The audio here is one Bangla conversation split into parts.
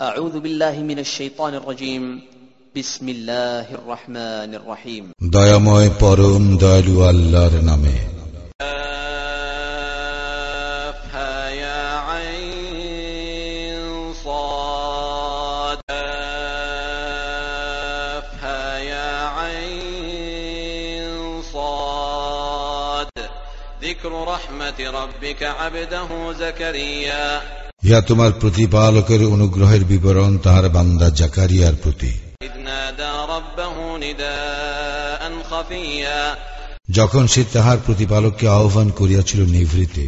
أعوذ بالله من الشيطان الرجيم بسم الله الرحمن الرحيم দয়াময় পরম দয়ালু আল্লাহর নামে كافها يا عين صاد كافها يا عين صاد ذكر رحمة ربك عبده زكريا ইহা তোমার প্রতিপালকের অনুগ্রহের বিবরণ তাহার বান্দা জাকারিয়ার প্রতি إذ نادى ربه نداء خفيا যখন সে তাহার প্রতিপালককে আহ্বান করিয়াছিল নিভৃতে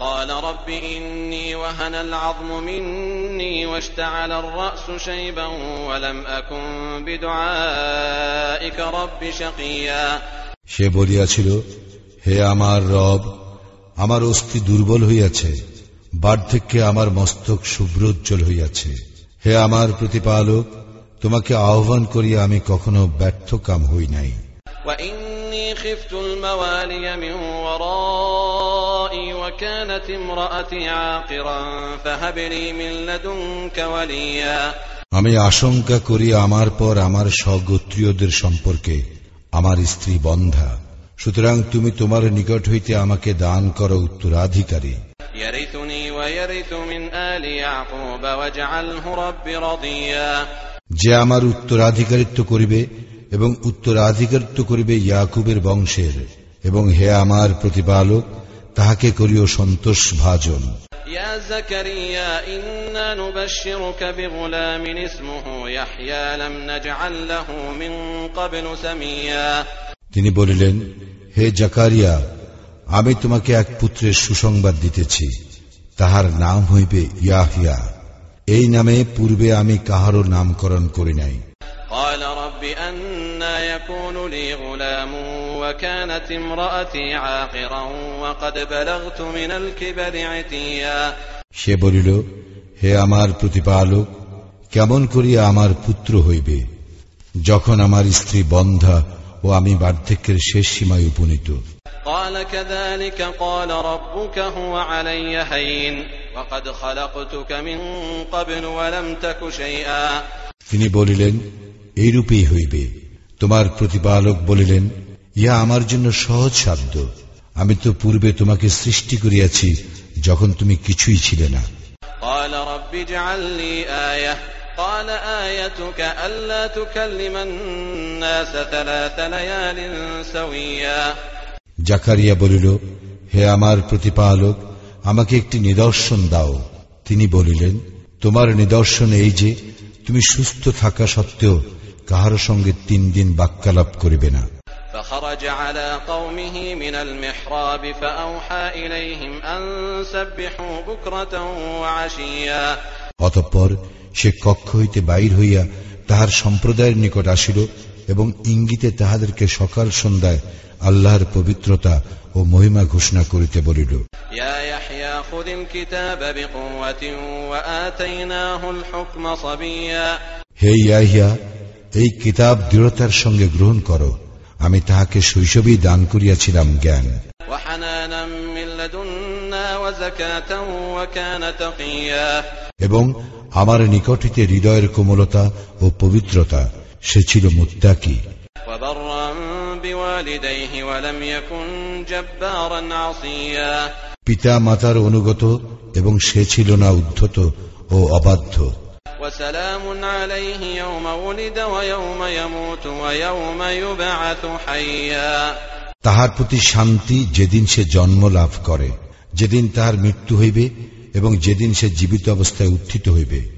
قال رب إني وهن العظم مني واشتعل الرأس شيبا ولم أكن بدعائك رب شقيا সে বলিয়াছিল হে আমার রব আমার অস্থি দুর্বল হইয়াছে বার্ধক্যে আমার মস্তক শুভ্রোজ্জ্বল হইয়াছে। হে আমার প্রতিপালক তোমাকে আহ্বান করিয়া আমি কখনো ব্যর্থ কাম হই নাই। আমি আশঙ্কা করি আমার পর আমার স্বগোত্রীয়দের সম্পর্কে আমার স্ত্রী বন্ধা। সুতরাং তুমি তোমার নিকট হইতে আমাকে দান করো উত্তরাধিকারী। يرثني ويرث من آل يعقوب واجعله رب رضيا যে আমার উত্তরাধিকারিত্ব করিবে এবং উত্তরাধিকারিত্ব করিবে ইয়াকুবের বংশের এবং হে আমার প্রতিপালক তাহাকে করিও সন্তোষ ভাজন يا زكريا إنا نبشرك بغلام اسمه يحيى لم نجعل له من قبل سميا তিনি বলিলেন হে জাকারিয়া আমি তোমাকে এক পুত্রের সুসংবাদ দিতেছি। তাহার নাম হইবে ইয়াহিয়া। এই নামে পূর্বে আমি কাহারও নামকরণ করি নাই। সে বলিল হে আমার প্রতিপালক কেমন করিয়া আমার পুত্র হইবে? যখন আমার স্ত্রী বন্ধা ও আমি বার্ধক্যের শেষ সীমায় উপনীত قال كذلك قال ربك هو علي هين وقد خلقتك من قبل ولم تك شيئا তিনি বলিলেন এইরূপেই হইবে তোমার প্রতিপালক বলিলেন ইহা আমার জন্য সহজ সাধ্য আমি তো পূর্বে তোমাকে সৃষ্টি করিয়াছি যখন তুমি কিছুই ছিলে না قال رب اجعل لي آية قال آيتك ألا تكلم الناس ثلاث ليال سويا জাকারিয়া বলিল হে আমার প্রতিপালক আমাকে একটি নিদর্শন দাও তিনি বলিলেন তোমার নিদর্শন এই যে তুমি সুস্থ থাকা সত্ত্বেও কাহার সঙ্গে তিন দিন বাক্যালাপ করিবে না فخرج على قومه من المحراب فأوحى إليهم أن سبحوا بكرة وعشيا অতঃপর সে কক্ষ হইতে বাইর হইয়া তাহার সম্প্রদায়ের নিকট আসিল এবং ইঙ্গিতে তাহাদেরকে সকাল সন্ধ্যায় আল্লাহর পবিত্রতা ও মহিমা ঘোষণা করিতে বলিল। হে ইয়াহিয়া এই কিতাব দৃঢ়তার সঙ্গে গ্রহণ করো। আমি তাহাকে শৈশবেই দান করিয়াছিলাম জ্ঞান। এবং আমার নিকটিতে হৃদয়ের কোমলতা ও পবিত্রতা সে ছিল মুত্তাকি। بوالديه ولم يكن جبارا عصيا পিতা মাতার অনুগত এবং সে ছিল না উদ্ধত ও অবাধ্য وسلام عليه يوم ولد ويوم يموت ويوم يبعث حيا তাহার প্রতি শান্তি যেদিন সে জন্ম লাভ করে যেদিন তাহার মৃত্যু হইবে এবং যেদিন সে জীবিত অবস্থায় উত্থিত হইবে واذكر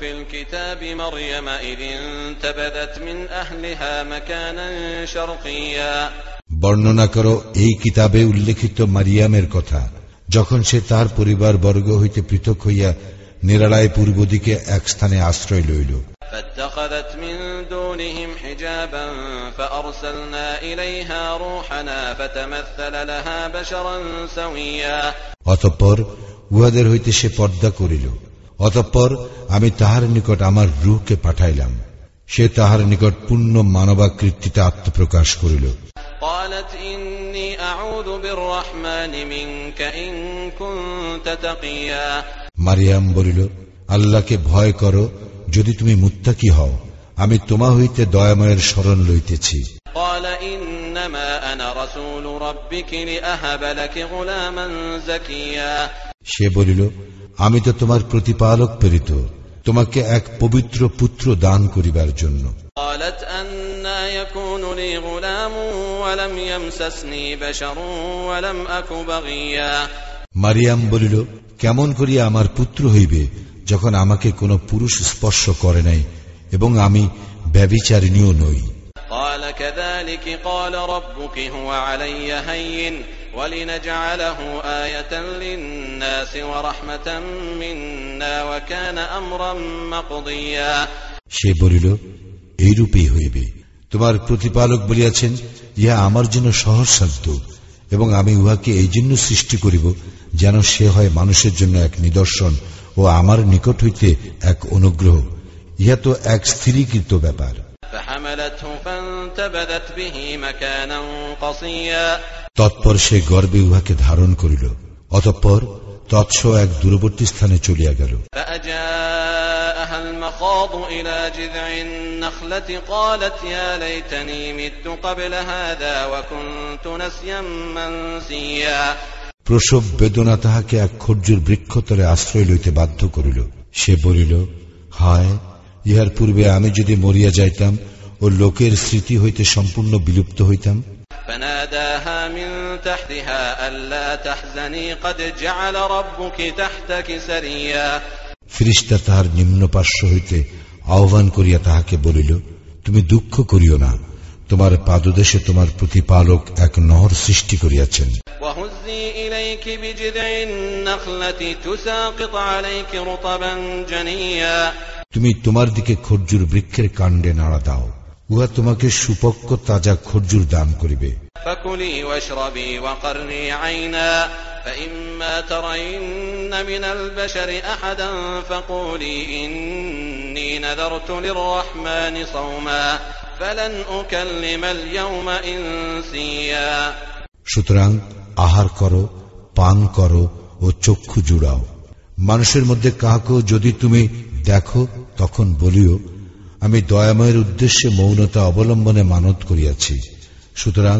في الكتاب مريم إذ انتبذت من أهلها مكانا شرقيا বর্ণনা করো এই কিতাবে উল্লেখিত মারিয়ামের কথা যখন সে তাহার পরিবার বর্গ হইতে পৃথক হইয়া নিরালায় পূর্ব দিকে এক স্থানে আশ্রয় লইল فاتخذت من دونهم حجابا فأرسلنا إليها روحنا فتمثل لها بشرا سويا অতঃপর উহাদের হইতে সে পর্দা করিল অতঃপর আমি তাহার নিকট আমার রুহকে পাঠাইলাম। সে তাহার নিকট পূর্ণ মানবাকৃতিতে আত্মপ্রকাশ করিল। মারিয়াম বলিল আল্লাহকে ভয় করো যদি তুমি মুত্তাকি হও আমি তোমা হইতে দয়াময়ের স্মরণ লইতেছি। সে বলিল আমি তো তোমার প্রতিপালক প্রেরিত তোমাকে এক পবিত্র পুত্র দান করিবার জন্য قالت أنا يكون لي غلام ولم يمسسني بشر ولم أك بغيا মারিয়াম বলিল কেমন করিয়া আমার পুত্র হইবে যখন আমাকে কোনো পুরুষ স্পর্শ করে নাই এবং আমি ব্যবিচারিণীও নই قال كذلك قال ربك هو علي هين ولنجعله آية للناس ورحمة منا وكان أمرا مقضيا সে বলিল এইরূপেই হইবে তোমার প্রতিপালক বলিয়াছেন ইহা আমার জন্য সহজসাধ্য এবং আমি উহাকে এই জন্য সৃষ্টি করিব যেন সে হয় মানুষের জন্য এক নিদর্শন ও আমার নিকট হইতে এক অনুগ্রহ ইহা তো এক স্থিরীকৃত ব্যাপার فحملته فانتبذت به مكانا قصيا তৎপর সে গর্বে উহাকে ধারণ করিল অতঃপর তৎস এক দূরবর্তী স্থানে চলিয়া গেল। প্রসব বেদনা তাহাকে এক খর্জুর বৃক্ষতলে আশ্রয় লইতে বাধ্য করিল। সে বলিল হায় ইহার পূর্বে আমি যদি মরিয়া যাইতাম ও লোকের স্মৃতি হইতে সম্পূর্ণ বিলুপ্ত হইতাম فناداها من تحتها ألا تحزني قد جعل ربك تحتك سريا ফিরিস্তা তাহার নিম্ন পার্শ্ব হইতে আহ্বান করিয়া তাহাকে বলিল তুমি দুঃখ করিও না তোমার পাদদেশে তোমার প্রতিপালক এক নহর সৃষ্টি করিয়াছেন وهزي إليك بجذع النخلة تساقط عليك رطبا جنيا তুমি তোমার দিকে খর্জুর বৃক্ষের কাণ্ডে নাড়া দাও উহা তোমাকে সুপক্ষ তাজা খর্জুর দান করিবে فكلي واشربي وقرني عينا فإما ترين من البشر أحدا فقولي إني نذرت للرحمن صوما فلن أكلم اليوم إنسيا সুতরাং আহার করো পান করো ও চক্ষু জুড়াও মানুষের মধ্যে কাহাকেও যদি তুমি দেখো তখন বলিও আমি দয়াময়ের উদ্দেশ্যে মৌনতা অবলম্বনে মানত করিয়াছি সুতরাং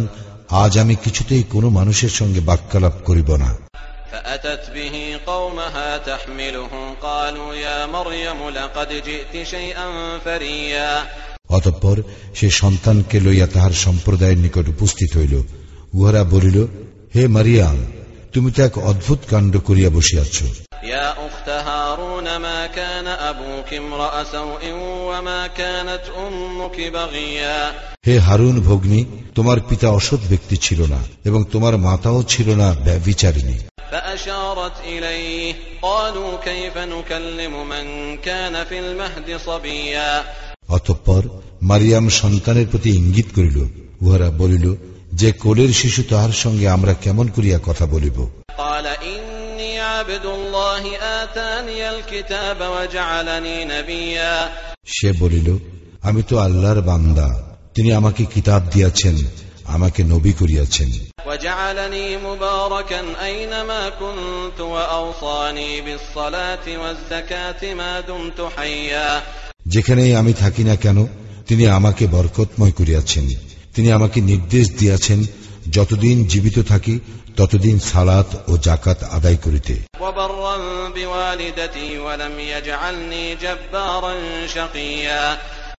আজ আমি কিছুতেই কোনো মানুষের সঙ্গে বাক্যালাপ করিব না فأتت به قومها تحمله قالوا يا مريم لقد جئت شيئا فريا অতঃপর সে সন্তানকে লইয়া তাহার সম্প্রদায়ের নিকট উপস্থিত হইল উহারা বলিল হে মারিয়াম তুমি তো এক অদ্ভুত কাণ্ড করিয়া বসিয়াছ يا أخت هارون ما كان أبوك امرأ سوء وما كانت أمك بغيا হে হারুন ভগ্নী তোমার পিতা অসৎ ব্যক্তি ছিল না এবং তোমার মাতাও ছিল না ব্যবিচারিণী فأشارت إليه قالوا كيف نكلم من كان في المهد صبيا অতঃপর মারিয়াম সন্তানের প্রতি ইঙ্গিত করিল উহারা বলিল যে কোলের শিশু তাহার সঙ্গে আমরা কেমন করিয়া কথা বলিব قال إني সে বলিল আমি তো আল্লাহর বান্দা। তিনি আমাকে কিতাব দিয়াছেন আমাকে নবী করিয়াছেন। যেখানে আমি থাকি না কেন তিনি আমাকে বরকতময় করিয়াছেন। তিনি আমাকে নির্দেশ দিয়াছেন যতদিন জীবিত থাকি ততদিন সালাত ও জাকাত আদায় করিতে।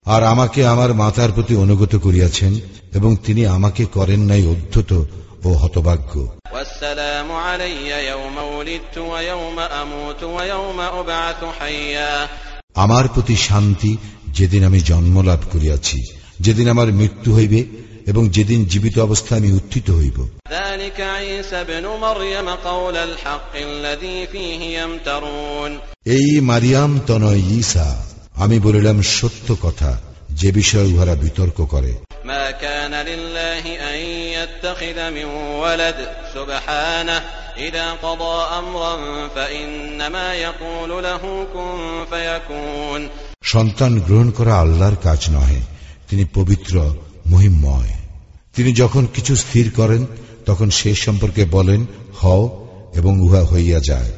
আর আমাকে আমার মাতার প্রতি অনুগত করিয়াছেন এবং তিনি আমাকে করেন নাই অধ্যত ও হতভাগ্য। আমার প্রতি শান্তি যেদিন আমি জন্ম লাভ করিয়াছি যেদিন আমার মৃত্যু হইবে এবং যেদিন জীবিত অবস্থা আমি উত্থিত হইব। এই মারিয়াম তনয় ইসা আমি বলিলাম সত্য কথা যে বিষয়ে উহারা বিতর্ক করে। সন্তান গ্রহণ করা আল্লাহর কাজ নহে তিনি পবিত্র মহিমময়। তিনি যখন কিছু স্থির করেন তখন সে সম্পর্কে বলেন হও এবং উহা হইয়া যায়।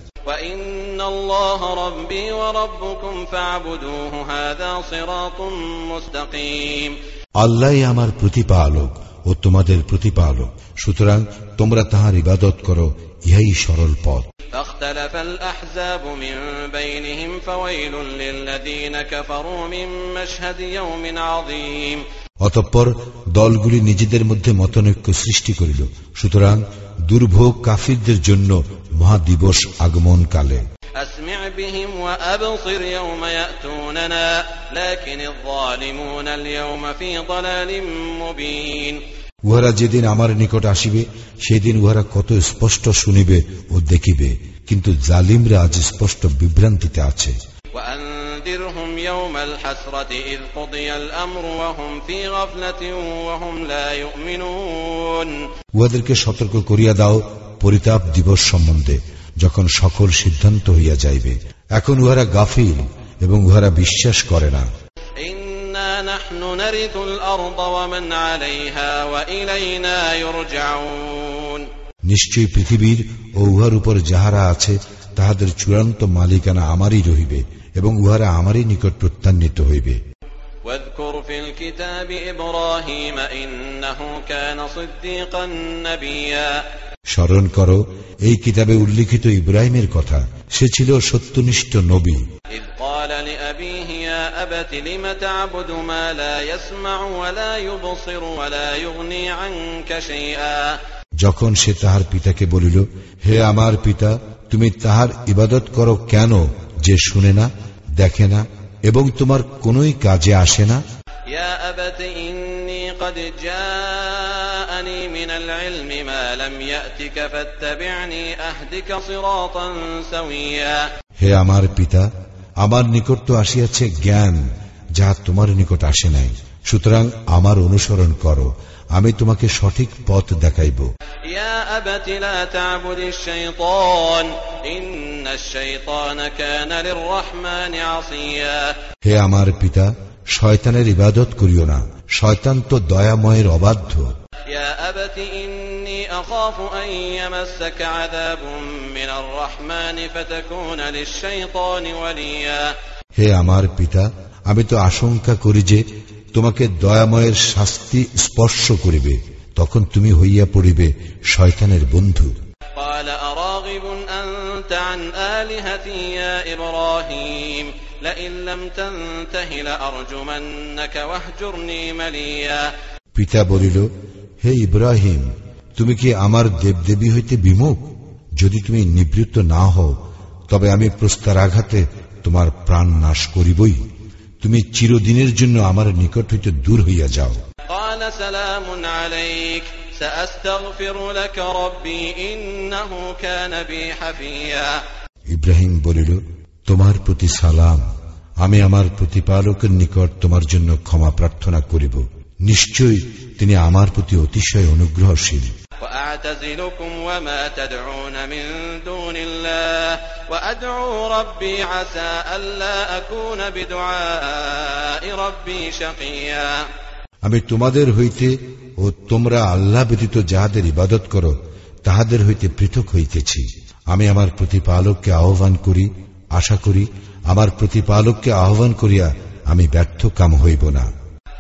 আল্লাহ আমার প্রতিপালক ও তোমাদের প্রতিপালক। সুতরাং তোমরা তাহার ইবাদত করো ইহাই সরল পথ। অতঃপর দলগুলি নিজেদের মধ্যে মতনৈক্য সৃষ্টি করিল। সুতরাং দুর্ভোগ কাফিরদের জন্য মহাদিবস আগমন কালে উহারা যেদিন আমার নিকট আসিবে সেদিন উহারা কত স্পষ্ট শুনিবে ও দেখিবে। কিন্তু জালিমরা আজ স্পষ্ট বিভ্রান্তিতে আছে। وأنذرهم يوم الحسرة إذ قضي الأمر وهم في غفلة وهم لا يؤمنون উহাদেরকে সতর্ক করিয়া দাও পরিতাপ দিবস সম্বন্ধে যখন সকল সিদ্ধান্ত হইয়া যাইবে এখন উহারা গাফিল এবং উহারা বিশ্বাস করে না إنا نحن نرث الأرض ومن عليها وإلينا يرجعون নিশ্চয়ই পৃথিবীর ও উহার উপর যাহারা আছে তাহাদের চূড়ান্ত মালিকানা আমারই রহিবে এবং উহারা আমারই নিকট প্রত্যান্বিত হইবে واذكر في الكتاب إبراهيم إنه كان صديقا نبيا স্মরণ করো এই কিতাবে উল্লিখিত ইব্রাহিমের কথা সে ছিল সত্যনিষ্ঠ নবী إذ قال لأبيه يا أبت لم تعبد ما لا يسمع ولا يبصر ولا يغني عنك شيئا যখন সে তাহার পিতাকে বলিল হে আমার পিতা তুমি তাহার ইবাদত করো কেন যে শুনে না দেখে না এবং তোমার কোন কাজে আসে না? হে আমার পিতা আমার নিকট তো আসিয়াছে জ্ঞান যা তোমার নিকট আসে নাই। সুতরাং আমার অনুসরণ করো। আমি তোমাকে সঠিক পথ দেখাইব। হে আমার পিতা শয়তানের ইবাদত করিও না। শয়তান তো দয়াময়ের অবাধ্য। হে আমার পিতা আমি তো আশঙ্কা করি যে তোমাকে দয়াময়ের শাস্তি স্পর্শ করিবে তখন তুমি হইয়া পড়িবে শয়তানের বন্ধু। পিতা বলিল হে ইব্রাহিম তুমি কি আমার দেবদেবী হইতে বিমুখ? যদি তুমি নিবৃত্ত না হও তবে আমি প্রস্তার আঘাতে তোমার প্রাণ নাশ করিবই। তুমি চিরদিনের জন্য আমার নিকট হইতে দূর হইয়া যাও। ইব্রাহিম বলিল তোমার প্রতি সালাম। আমি আমার প্রতিপালকের নিকট তোমার জন্য ক্ষমা প্রার্থনা করিব। নিশ্চয়ই তিনি আমার প্রতি অতিশয় অনুগ্রহশীল। وأعتزلكم وما تدعون من دون الله وأدعو ربي عسى ألا أكون بدعاء ربي شقيا আমি তোমাদের হইতে ও তোমরা আল্লাহ ব্যতীত যাহাদের ইবাদত করো তাহাদের হইতে পৃথক হইতেছি আমি আমার প্রতিপালককে আহ্বান করি আশা করি আমার প্রতিপালককে আহ্বান করিয়া আমি ব্যর্থ কাম হইব না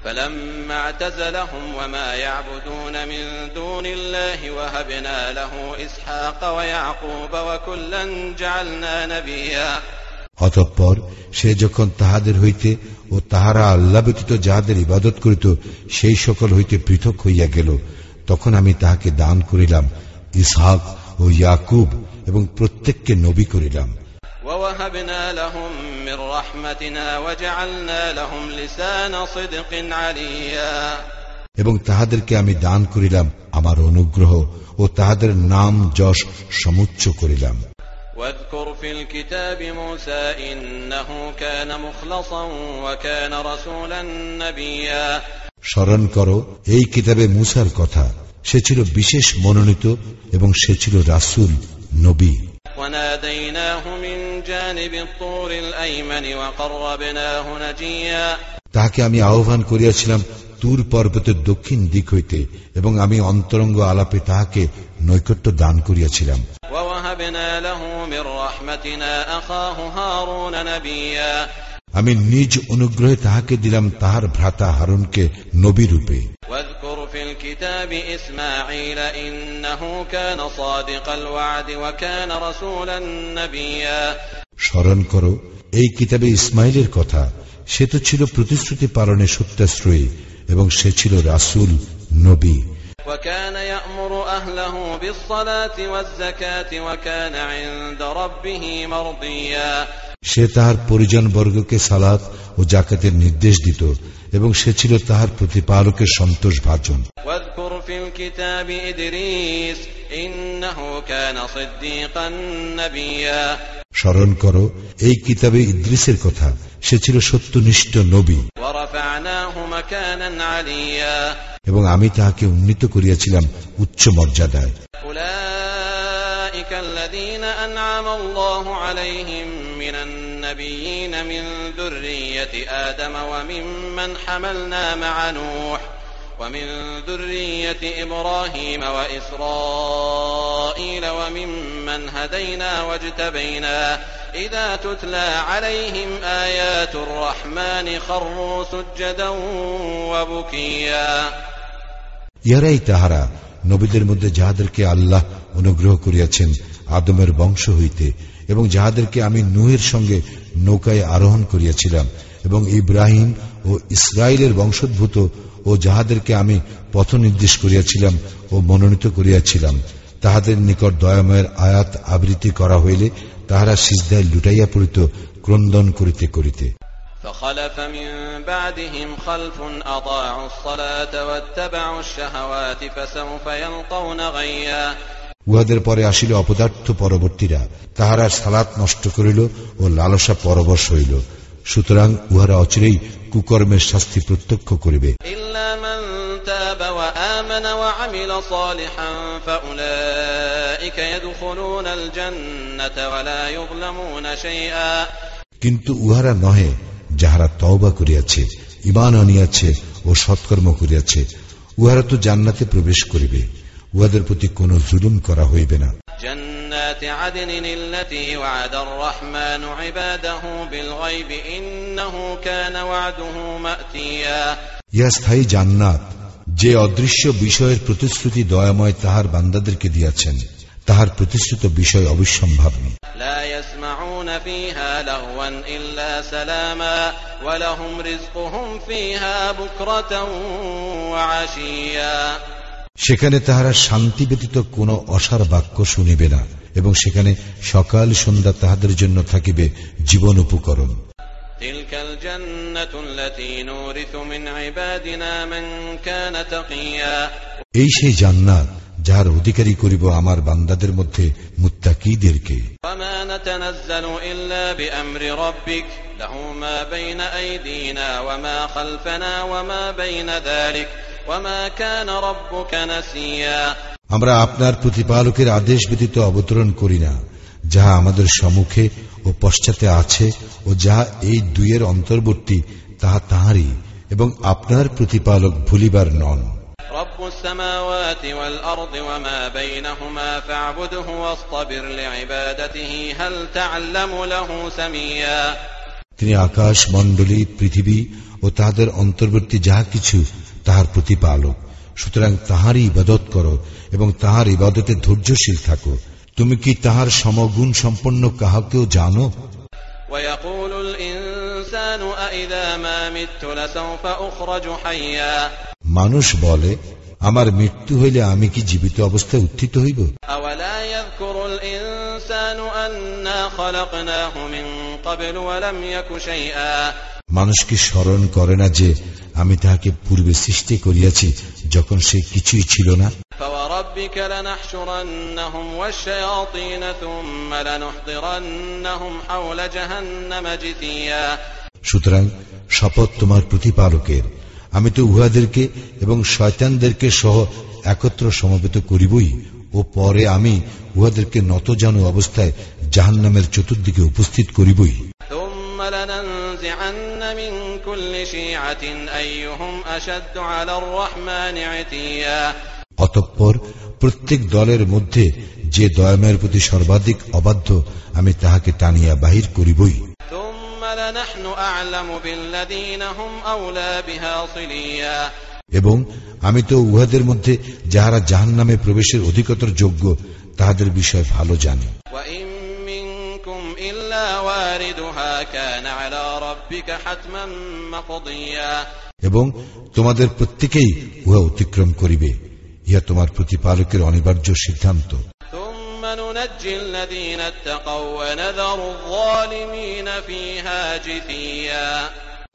فلما اعتزلهم وما يعبدون من دون الله وهبنا له إسحاق ويعقوب وكلا جعلنا نبيا অতঃপর সে যখন তাহাদের হইতে ও তাহারা আল্লাহ ব্যতীত যাহাদের ইবাদত করিত সেই সকল হইতে পৃথক হইয়া গেল তখন আমি তাহাকে দান করিলাম ইসহাক ও ইয়াকুব এবং প্রত্যেককে নবী করিলাম ووهبنا لهم من رحمتنا وجعلنا لهم لسان صدق عليا এবং তাহাদেরকে আমি দান করিলাম আমার অনুগ্রহ ও তাহাদের নাম যশ সমুচ্চ করিলাম واذكر في الكتاب موسى إنه كان مخلصا وكان رسولا نبيا স্মরণ করো এই কিতাবে মুসার কথা সে ছিল বিশেষ মনোনীত এবং সে ছিল রাসুল নবী তাহাকে আমি আহ্বান করিয়াছিলাম তুর পর্বতের দক্ষিণ দিক হইতে এবং আমি অন্তরঙ্গ আলাপে তাহাকে নৈকট্য দান করিয়াছিলাম। আমি নিজ অনুগ্রহে তাহাকে দিলাম তাহার ভ্রাতা হারুনকে নবী রূপে। في الكتاب إسماعيل إنه كان صادق الوعد وكان رسولا نبيا স্মরণ করো এই কিতাবে ইসমাইলের কথা সে তো ছিল প্রতিশ্রুতি পালনে সত্যাশ্রয়ী এবং সে ছিল রাসূল নবী وكان يأمر أهله بالصلاة والزكاة وكان عند ربه مرضيا সে তাহার পরিজন বর্গকে সালাত ও জাকাতের নির্দেশ দিত এবং সে ছিল তাহার প্রতিপালকের সন্তোষ ভাজন واذكر في الكتاب إدريس إنه كان صديقا نبيا স্মরণ করো এই কিতাবে ইদ্রিসের কথা সে ছিল সত্যনিষ্ঠ নবী ورفعناه مكانا عليا এবং আমি তাহাকে উন্নীত করিয়াছিলাম উচ্চ মর্যাদায় أولئك الذين أنعم الله عليهم من النبيين من ذرية آدم وممن حملنا مع نوح ومن ذرية إبراهيم وإسرائيل وممن هدينا واجتبينا إذا تتلى عليهم آيات الرحمن خروا سجدا وبكيا ইহারাই তাহারা নবীদের মধ্যে যাহাদেরকে আল্লাহ অনুগ্রহ করিয়াছেন আদমের বংশ হইতে এবং যাহাদেরকে আমি নুহের সঙ্গে নৌকায় আরোহণ করিয়াছিলাম এবং ইব্রাহিম ও ইসরায়েলের বংশোদ্ভূত ও যাহাদেরকে আমি পথ নির্দেশ করিয়াছিলাম ও মনোনীত করিয়াছিলাম তাহাদের নিকট দয়াময়ের আয়াত আবৃত্তি করা হইলে তাহারা সিজদায় লুটাইয়া পড়িত ক্রন্দন করিতে করিতে فخلف من بعدهم خلف أضاعوا الصلاة واتبعوا الشهوات فسوف يلقون غيا উহাদের পরে আসিল অপদার্থ পরবর্তীরা। তাহারা সালাত নষ্ট করিল ও লালসা পরবশ হইল। সুতরাং উহারা অচিরেই কুকর্মের শাস্তি প্রত্যক্ষ করিবে। কিন্তু উহারা নহে যাহারা তওবা করিয়াছে ইমান আনিয়াছে ও সৎকর্ম করিয়াছে। উহারা তো জান্নাতে প্রবেশ করিবে। উহাদের প্রতি কোন জুলুম করা হইবে না। ইয়া স্থায়ী জান্নাত যে অদৃশ্য বিষয়ের প্রতিশ্রুতি দয়াময় তাহার বান্দাদেরকে দিয়াছেন তাহার প্রতিশ্রুত বিষয় অবশ্যম্ভাবী সেখানে তাহারা শান্তি ব্যতীত কোন অসার বাক্য শুনিবে না এবং সেখানে সকাল সন্ধ্যা তাহাদের জন্য থাকিবে জীবন উপকরণ। এই সেই জান্নাত যার অধিকারী করিব আমার বান্দাদের মধ্যে মুত্তাকিদেরকে। ইল্লা আমরা আপনার প্রতিপালকের আদেশ ব্যতীত অবতরণ করি না যাহা আমাদের সম্মুখে ও পশ্চাতে আছে ও যাহা এই দুইয়ের অন্তর্বর্তী তাহা তাহারই এবং আপনার প্রতিপালক ভুলিবার নন। তিনি আকাশ মণ্ডলী পৃথিবী ও তাহাদের অন্তর্বর্তী যাহা কিছু তাহার প্রতিপালক। সুতরাং তাহারই ইবাদত করো এবং তাহার ইবাদতে ধৈর্যশীল থাকো। তুমি কি তাহার সমগুণ সম্পন্ন কাহাকেও জানো? মানুষ বলে আমার মৃত্যু হইলে আমি কি জীবিত অবস্থায় উত্থিত হইব? ইনসানু অন্য খলকনাহু মিন ক্বাবলু ওয়া লাম ইয়াকু মানুষকে স্মরণ করে না যে আমি তাহাকে পূর্বে সৃষ্টি করিয়াছি যখন সে কিছুই ছিল না? সুতরাং শপথ তোমার প্রতিপালকের। আমি তো উহাদেরকে এবং শয়তানদেরকে সহ একত্র সমবেত করিবই ও পরে আমি উহাদেরকে নতজানু অবস্থায় জাহান্নামের চতুর্দিকে উপস্থিত করিবই। অতঃপর প্রত্যেক দলের মধ্যে যে দয়ামের প্রতি সর্বাধিক অবাধ্য আমি তাহাকে টানিয়া বাহির করিবই। এবং আমি তো উহাদের মধ্যে যাহারা জাহান নামে প্রবেশের অধিকতর যোগ্য তাহাদের বিষয় ভালো জানি। এবং তোমাদের প্রত্যেকেই উহা অতিক্রম করিবে। ইহা তোমার প্রতিপালকের অনিবার্য সিদ্ধান্ত।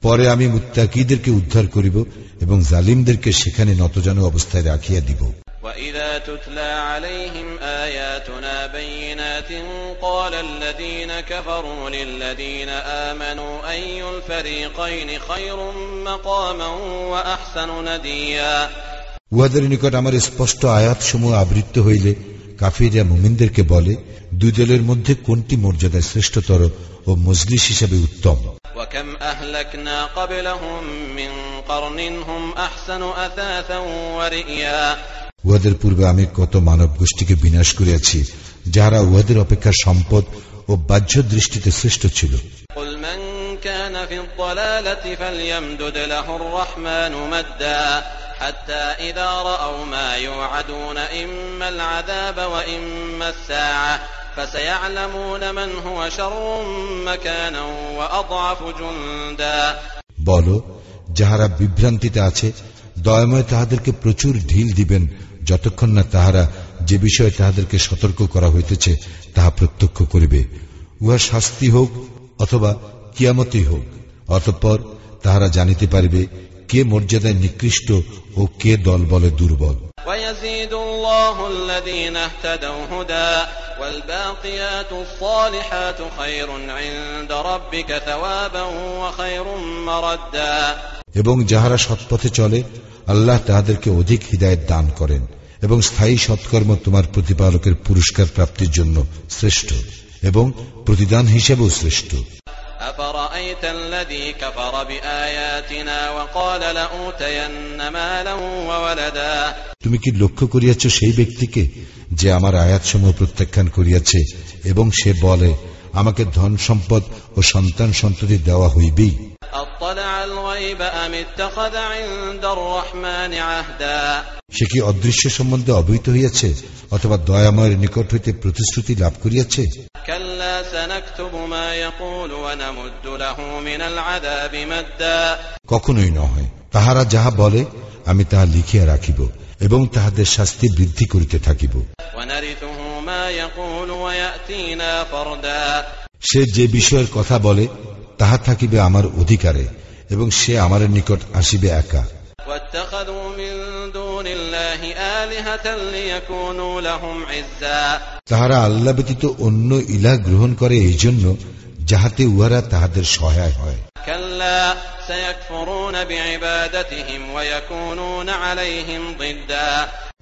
পরে আমি মুত্তাকিদেরকে উদ্ধার করিব এবং জালিমদেরকে সেখানে নতজানু অবস্থায় রাখিয়া দিব। وإذا تتلى عليهم آياتنا بينات قال الذين كفروا للذين آمنوا أي الفريقين خير مقاما وأحسن نديا উহাদের নিকট আমার স্পষ্ট আয়াত সমূহ আবৃত্ত হইলে কাফিরা মুমিনদেরকে বলে দুই দলের মধ্যে কোনটি মর্যাদায় শ্রেষ্ঠতর ও মজলিস হিসাবে উত্তম وكم أهلكنا قبلهم من قرن هم أحسن أثاثا ورئيا উহাদের পূর্বে আমি কত মানব গোষ্ঠীকে বিনাশ করিয়াছি যাহারা উহাদের অপেক্ষা সম্পদ ও বাহ্য দৃষ্টিতে শ্রেষ্ঠ ছিল قل من كان في الضلالة فليمدد له الرحمن مدا حتى إذا رأوا ما يوعدون إما العذاب وإما الساعة فسيعلمون من هو شر مكانا وأضعف جندا বল যাহারা বিভ্রান্তিতে আছে দয়াময় তাহাদেরকে প্রচুর ঢিল দিবেন যতক্ষণ না তাহারা যে বিষয়ে তাহাদেরকে সতর্ক করা হইতেছে তাহা প্রত্যক্ষ করিবে উহা শাস্তি হোক অথবা কিয়ামতই হোক অতঃপর তাহারা জানিতে পারিবে কে মর্যাদায় নিকৃষ্ট ও কে দল বলে দুর্বল ويزيد الله الذين اهتدوا هدى والباقيات الصالحات خير عند ربك ثوابا وخير مردا এবং যাহারা সৎপথে চলে আল্লাহ তাহাদেরকে অধিক হৃদায়ত দান করেন এবং স্থায়ী সৎকর্ম তোমার প্রতিপালকের পুরস্কার প্রাপ্তির জন্য শ্রেষ্ঠ এবং প্রতিদান হিসেবেও শ্রেষ্ঠ أفرأيت الذي كفر بآياتنا وقال لأوتين مالا وولدا তুমি কি লক্ষ্য করিয়াছ সেই ব্যক্তিকে যে আমার আয়াতসমূহ প্রত্যাখ্যান করিয়াছে এবং সে বলে আমাকে ধন সম্পদ ও সন্তান সন্ততি দেওয়া হইবেই সে কি অদৃশ্য সম্বন্ধে অবহিত হইয়াছে অথবা দয়াময়ের নিকট হইতে প্রতিশ্রুতি লাভ করিয়াছে? কখনোই নহে। তাহারা যাহা বলে আমি তাহা লিখিয়া রাখিব এবং তাহাদের শাস্তি বৃদ্ধি করিতে থাকিব। সে যে বিষয়ের কথা বলে তাহা থাকিবে আমার অধিকারে এবং সে আমার নিকট আসিবে একা। তাহারা আল্লাহ ব্যতীত অন্য ইলা গ্রহণ করে এই জন্য যাহাতে উহারা তাহাদের সহায় হয়।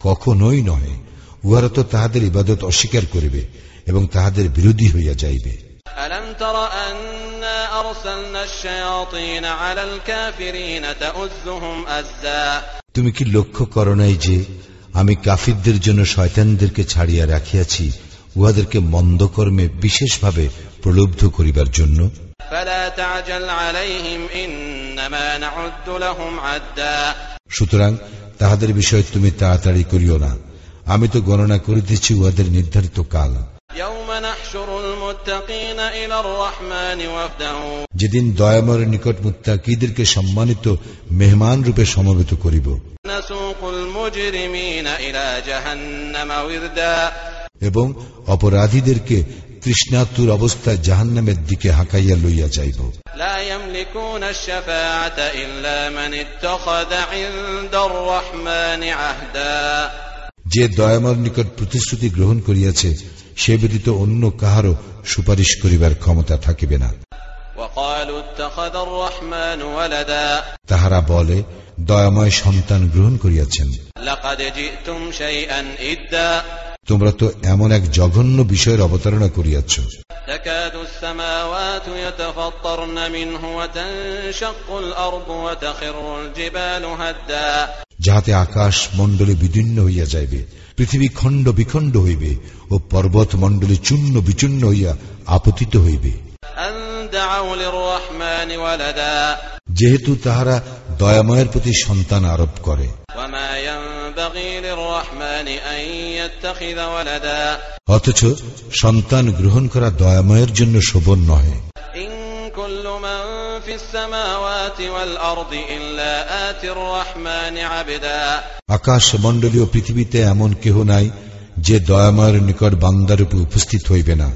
কখনোই নহে উহারা তো তাহাদের ইবাদত অস্বীকার করিবে এবং তাহাদের বিরোধী হইয়া যাইবে। ألم تر أنا أرسلنا الشياطين على الكافرين تؤزهم أزا؟ তুমি কি লক্ষ্য করো নাই যে আমি কাফিরদের জন্য শয়তানদেরকে ছাড়িয়া রাখিয়াছি উহাদেরকে মন্দ কর্মে বিশেষভাবে প্রলুব্ধ করিবার জন্য? সুতরাং তাহাদের বিষয়ে তুমি তাড়াতাড়ি করিও না। আমি তো গণনা করিতেছি উহাদের নির্ধারিত কাল। যেদিন দয়ামর নিকট মুত্তা কিদেরকে সম্মানিত মেহমান রূপে সমবেত করিব। এবং অপরাধীদেরকে তৃষ্ণাতুর অবস্থায় জাহান্নামের দিকে হাঁকাইয়া লইয়া যাইব। যে দয়ামর নিকট প্রতিশ্রুতি গ্রহণ করিয়াছে সে ব্যতীত অন্য কাহারও সুপারিশ করিবার ক্ষমতা থাকিবে না। তাহারা বলে দয়াময় সন্তান গ্রহণ করিয়াছেন। তোমরা তো এমন এক জঘন্য বিষয়ের অবতারণা করিয়াছ। যাহাতে আকাশ মন্ডলে বিদীর্ণ হইয়া যাইবে পৃথিবী খণ্ড বিখণ্ড হইবে ও পর্বতমণ্ডলী চূর্ণ বিচূন্ন হইয়া আপতিত হইবে। যেহেতু তাহারা দয়াময়ের প্রতি সন্তান আরোপ করে। অথচ সন্তান গ্রহণ করা দয়াময়ের জন্য শোভন নহে। কুল্লু মান আকাশ মন্ডলীয় পৃথিবীতে এমন কেহ নাই যে দয়ামার নিকট বান্দারূপে উপস্থিত হইবে না।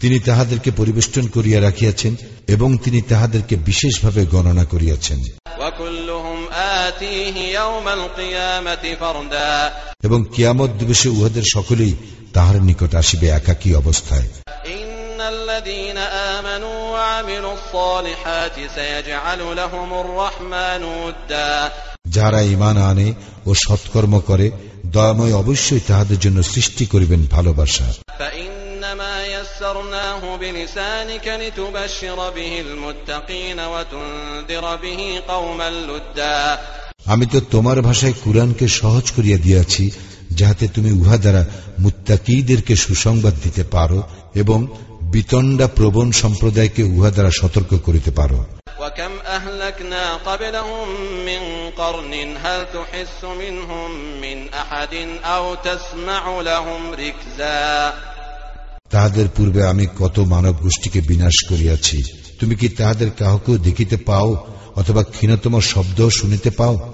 তিনি তাহাদেরকে পরিবেষ্টন করিয়া রাখিয়াছেন এবং তিনি তাহাদেরকে বিশেষভাবে গণনা করিয়াছেন। এবং কিয়ামত দিবসে উহাদের সকলেই তাহার নিকট আসিবে একাকী অবস্থায়। إن الذين آمنوا وعملوا الصالحات سيجعل لهم الرحمن ودا যাহারা ইমান আনে ও সৎকর্ম করে দয়াময় অবশ্যই তাহাদের জন্য সৃষ্টি করিবেন ভালোবাসা فإنما يسرناه بلسانك لتبشر به المتقين وتنذر به قوما لدا আমি তো তোমার ভাষায় কুরআনকে সহজ করিয়া দিয়াছি যাহাতে তুমি উহা দ্বারা মুত্তাকিদেরকে সুসংবাদ দিতে পারো এবং বিতণ্ডা প্রবণ সম্প্রদায়কে উহা দ্বারা সতর্ক করিতে পারো। তাহাদের পূর্বে আমি কত মানব গোষ্ঠীকে বিনাশ করিয়াছি। তুমি কি তাহাদের কাহকেও দেখিতে পাও অথবা ক্ষীণতম শব্দ শুনিতে পাও?